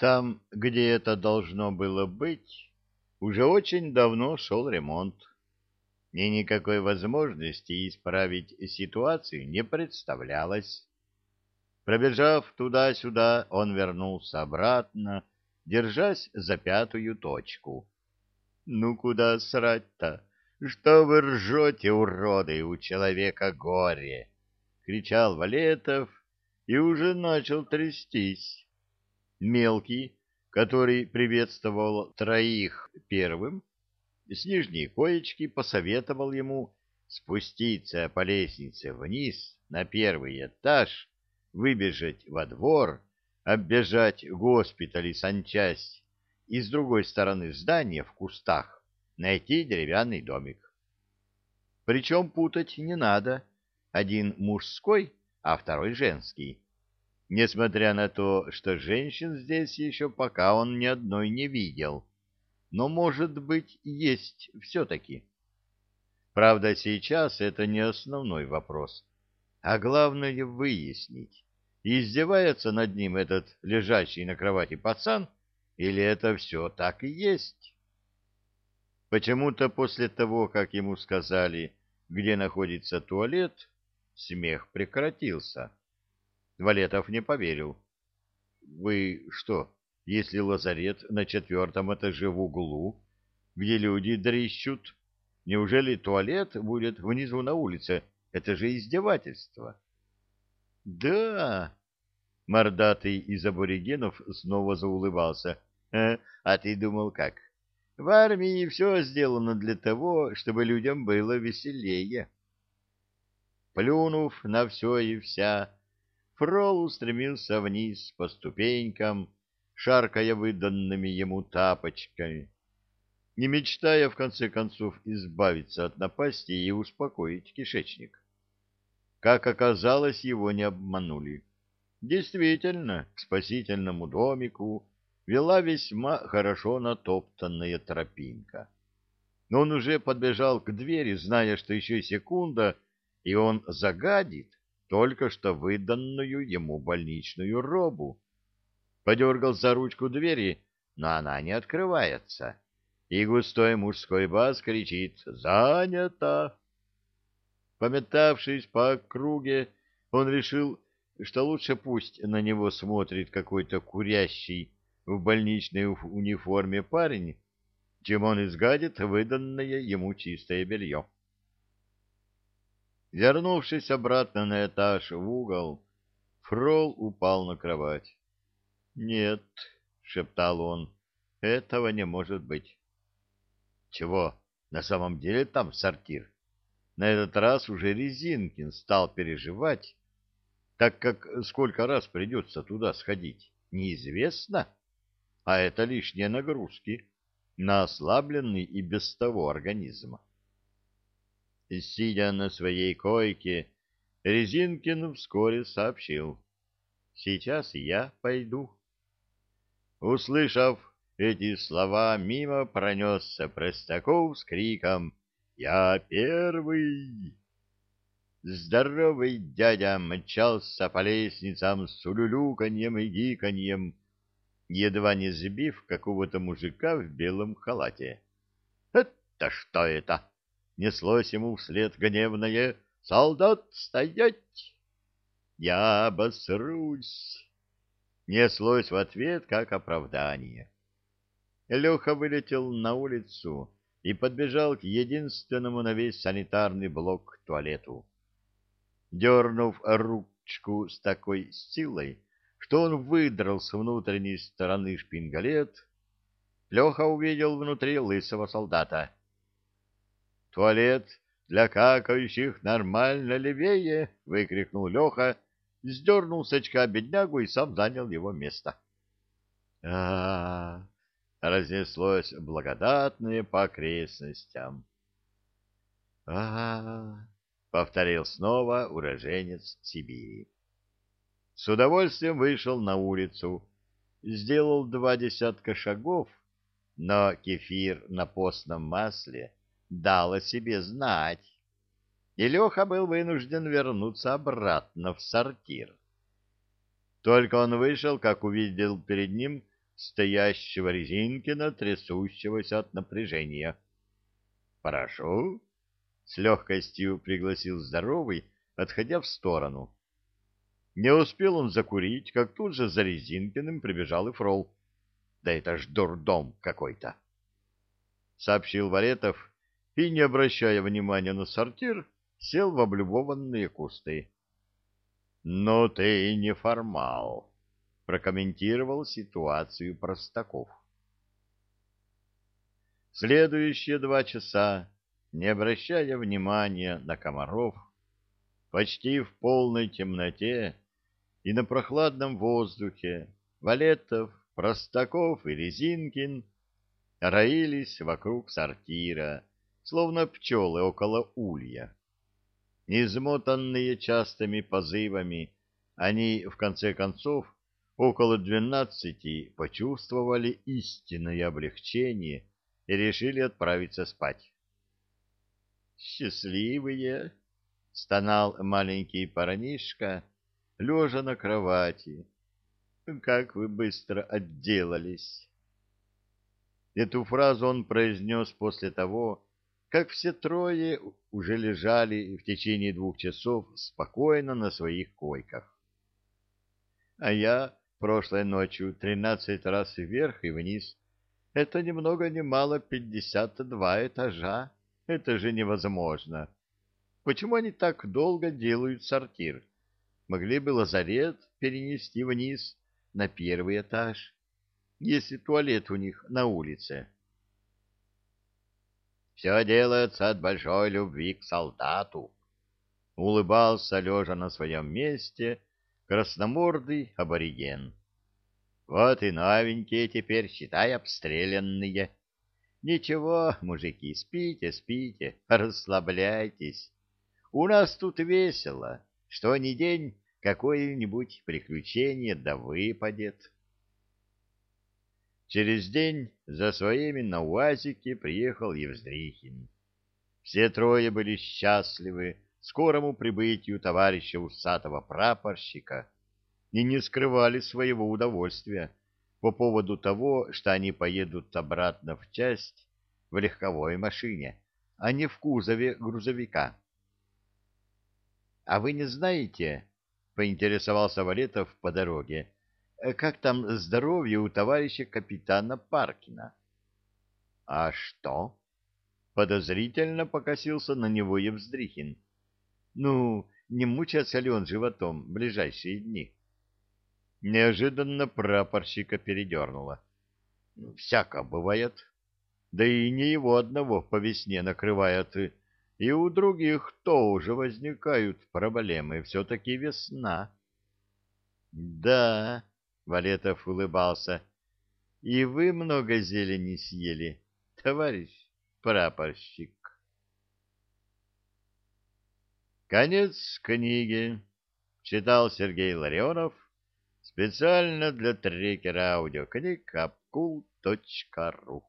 Там, где это должно было быть, уже очень давно шел ремонт, и никакой возможности исправить ситуацию не представлялось. Пробежав туда-сюда, он вернулся обратно, держась за пятую точку. «Ну куда срать-то? Что вы ржете, уроды, у человека горе!» — кричал Валетов и уже начал трястись. Мелкий, который приветствовал троих первым, с нижней коечки посоветовал ему спуститься по лестнице вниз на первый этаж, выбежать во двор, оббежать госпиталь и санчасть и с другой стороны здания в кустах найти деревянный домик. Причем путать не надо. Один мужской, а второй женский несмотря на то, что женщин здесь еще пока он ни одной не видел. Но, может быть, есть все-таки. Правда, сейчас это не основной вопрос, а главное выяснить, издевается над ним этот лежащий на кровати пацан, или это все так и есть. Почему-то после того, как ему сказали, где находится туалет, смех прекратился. Валетов не поверил. «Вы что, если лазарет на четвертом этаже в углу, где люди дрищут, неужели туалет будет внизу на улице? Это же издевательство!» «Да!» — мордатый из аборигенов снова заулыбался. «А, а ты думал как? В армии все сделано для того, чтобы людям было веселее». Плюнув на все и вся, Фрол устремился вниз по ступенькам, шаркая выданными ему тапочками, не мечтая в конце концов избавиться от напасти и успокоить кишечник. Как оказалось, его не обманули. Действительно, к спасительному домику вела весьма хорошо натоптанная тропинка. Но он уже подбежал к двери, зная, что еще секунда, и он загадит, только что выданную ему больничную робу. Подергал за ручку двери, но она не открывается, и густой мужской бас кричит «Занято!». Пометавшись по округе, он решил, что лучше пусть на него смотрит какой-то курящий в больничной униформе парень, чем он изгадит выданное ему чистое белье. Вернувшись обратно на этаж в угол, Фрол упал на кровать. «Нет», — шептал он, — «этого не может быть». «Чего? На самом деле там сортир?» На этот раз уже Резинкин стал переживать, так как сколько раз придется туда сходить, неизвестно, а это лишние нагрузки на ослабленный и без того организм. Сидя на своей койке, Резинкин вскоре сообщил. «Сейчас я пойду». Услышав эти слова, мимо пронесся Простаков с криком «Я первый!». Здоровый дядя мчался по лестницам с улюлюканьем и гиканьем, едва не сбив какого-то мужика в белом халате. «Это что это?» Неслось ему вслед гневное «Солдат, стоять!» «Я обосрусь!» Неслось в ответ, как оправдание. Леха вылетел на улицу и подбежал к единственному на весь санитарный блок туалету. Дернув ручку с такой силой, что он выдрал с внутренней стороны шпингалет, Леха увидел внутри лысого солдата. Туалет для какающих нормально левее, — выкрикнул Леха, сдернул с очка беднягу и сам занял его место. а, -а, -а разнеслось благодатное по окрестностям. а, -а, -а повторил снова уроженец Сибири. С удовольствием вышел на улицу, сделал два десятка шагов, но кефир на постном масле — дал о себе знать, и Леха был вынужден вернуться обратно в сортир. Только он вышел, как увидел перед ним стоящего Резинкина, трясущегося от напряжения. «Прошу», — с легкостью пригласил здоровый, отходя в сторону. Не успел он закурить, как тут же за Резинкиным прибежал и Фрол. «Да это ж дурдом какой-то!» — сообщил Варетов и, не обращая внимания на сортир, сел в облюбованные кусты. «Но ты не формал», — прокомментировал ситуацию Простаков. Следующие два часа, не обращая внимания на комаров, почти в полной темноте и на прохладном воздухе, Валетов, Простаков и Резинкин роились вокруг сортира, словно пчелы около улья. Измотанные частыми позывами, они, в конце концов, около двенадцати почувствовали истинное облегчение и решили отправиться спать. «Счастливые!» — стонал маленький парнишка, лежа на кровати. «Как вы быстро отделались!» Эту фразу он произнес после того, как все трое уже лежали в течение двух часов спокойно на своих койках. А я прошлой ночью тринадцать раз вверх и вниз. Это ни много ни мало пятьдесят два этажа. Это же невозможно. Почему они так долго делают сортир? Могли бы лазарет перенести вниз на первый этаж, если туалет у них на улице. Все делается от большой любви к солдату. Улыбался, лежа на своем месте, красномордый абориген. Вот и новенькие теперь, считай, обстрелянные. Ничего, мужики, спите, спите, расслабляйтесь. У нас тут весело, что ни день какое-нибудь приключение да выпадет. Через день за своими на УАЗике приехал Евздрихин. Все трое были счастливы скорому прибытию товарища усатого прапорщика и не скрывали своего удовольствия по поводу того, что они поедут обратно в часть в легковой машине, а не в кузове грузовика. — А вы не знаете, — поинтересовался Валетов по дороге, — как там здоровье у товарища капитана Паркина. — А что? — подозрительно покосился на него Евздрихин. — Ну, не мучается ли он животом в ближайшие дни? Неожиданно прапорщика передернуло. — Всяко бывает. Да и не его одного по весне накрывает, и у других тоже возникают проблемы. Все-таки весна. — Да, Валетов улыбался. — И вы много зелени съели, товарищ прапорщик. Конец книги. Читал Сергей Ларионов специально для трекера аудиокниг apkul.ru